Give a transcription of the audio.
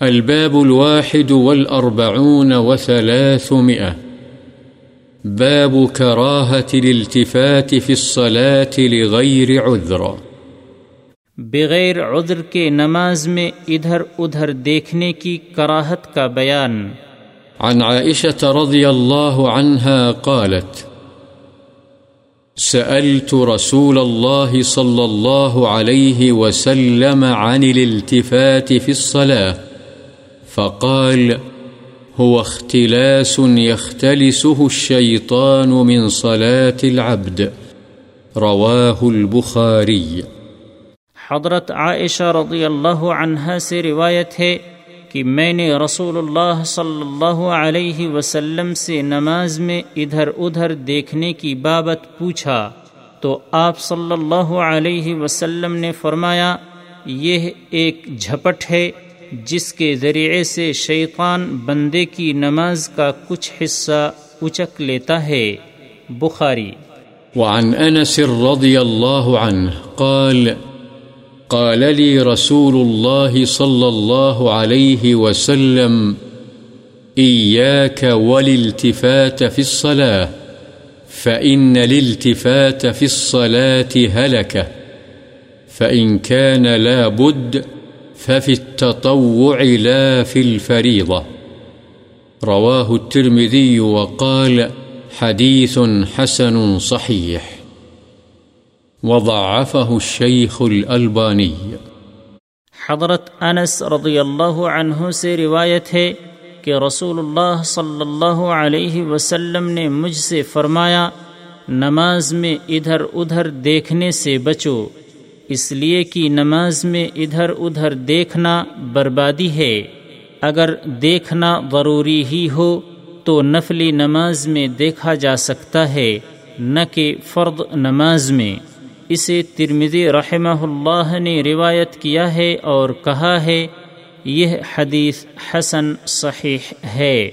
الباب الواحد والأربعون وثلاثمئة باب كراهة الالتفات في الصلاة لغير عذر. بغیر عذر کے نماز میں ادھر ادھر دیکھنے کی کراہت کا بیان۔ عن عائشة رضي الله عنها قالت سألت رسول الله صلى الله عليه وسلم عن الالتفات في الصلاة. فقال، هو اختلاس يختلسه الشيطان من صلاة العبد. رواه البخاري. حضرت عائشہ رضی اللہ عنہا سے روایت ہے کہ میں نے رسول اللہ صلی اللہ علیہ وسلم سے نماز میں ادھر ادھر دیکھنے کی بابت پوچھا تو آپ صلی اللہ علیہ وسلم نے فرمایا، یہ ایک جھپٹ ہے جس کے ذریعے سے شیطان بندے کی نماز کا کچھ حصہ اچک لیتا ہے۔ بخاری۔ وعن أنس رضي الله عنه قال قال لي رسول الله صلى الله عليه وسلم إياك والالتفات في الصلاة، فإن الالتفات في الصلاة هلكة فإن كان لا بد ففي التطوع لا في الفريضة. رواه الترمذي وقال حديث حسن صحيح. وضعفه الشيخ الألباني. حضرت انس رضی اللہ عنہ سے روایت ہے کہ رسول اللہ صلی اللہ علیہ وسلم نے مجھ سے فرمایا، نماز میں ادھر ادھر دیکھنے سے بچو۔ اس لیے کہ نماز میں ادھر ادھر دیکھنا بربادی ہے۔ اگر دیکھنا ضروری ہی ہو تو نفلی نماز میں دیکھا جا سکتا ہے، نہ کہ فرد نماز میں۔ اسے ترمذی رحمہ اللہ نے روایت کیا ہے اور کہا ہے، یہ حدیث حسن صحیح ہے۔